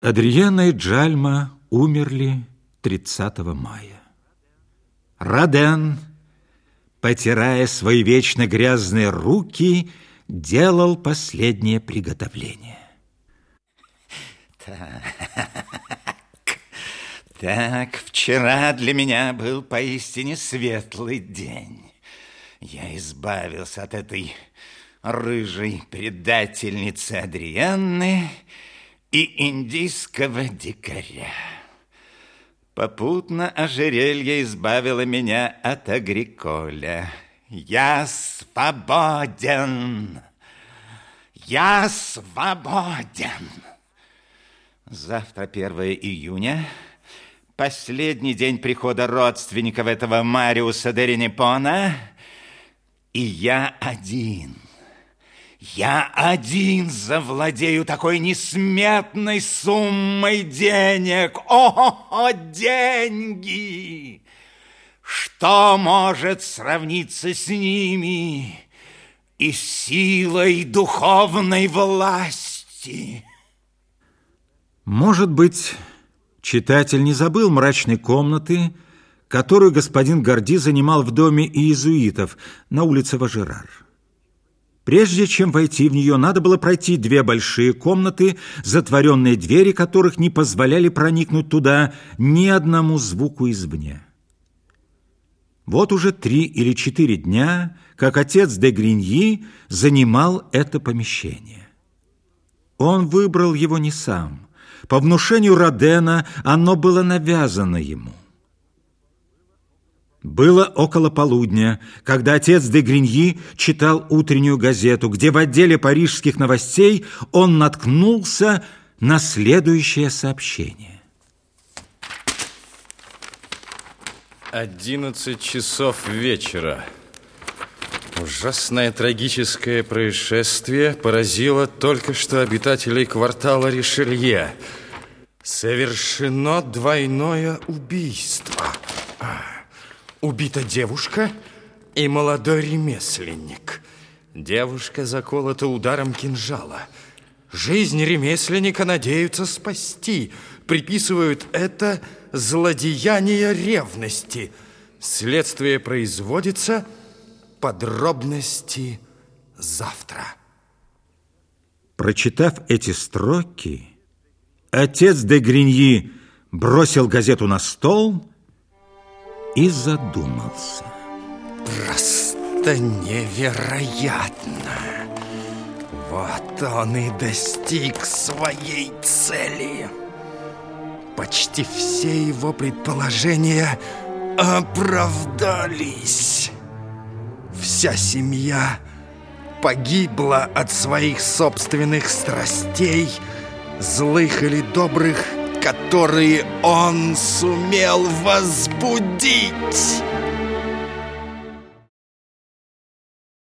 Адриена и Джальма умерли 30 мая. Роден, потирая свои вечно грязные руки, делал последнее приготовление. Так, так, вчера для меня был поистине светлый день. Я избавился от этой рыжей предательницы Адриенны и индийского дикаря. Попутно ожерелье избавило меня от агриколя. Я свободен! Я свободен! Завтра 1 июня, последний день прихода родственников этого Мариуса Деринепона, и я один – я один завладею такой несметной суммой денег. О, деньги! Что может сравниться с ними и силой духовной власти? Может быть, читатель не забыл мрачной комнаты, которую господин Горди занимал в доме иезуитов на улице Важерар. Прежде чем войти в нее, надо было пройти две большие комнаты, затворенные двери которых не позволяли проникнуть туда ни одному звуку извне. Вот уже три или четыре дня, как отец де Гриньи занимал это помещение. Он выбрал его не сам. По внушению Родена оно было навязано ему. Было около полудня, когда отец де Гриньи читал утреннюю газету, где в отделе парижских новостей он наткнулся на следующее сообщение. Одиннадцать часов вечера. Ужасное трагическое происшествие поразило только что обитателей квартала Ришелье. Совершено двойное убийство. Убита девушка и молодой ремесленник. Девушка заколота ударом кинжала. Жизнь ремесленника надеются спасти. Приписывают это злодеяние ревности. Следствие производится, подробности завтра. Прочитав эти строки, отец де Гриньи бросил газету на стол и задумался. Просто невероятно. Вот он и достиг своей цели. Почти все его предположения оправдались. Вся семья погибла от своих собственных страстей, злых или добрых, которые он сумел возбудить.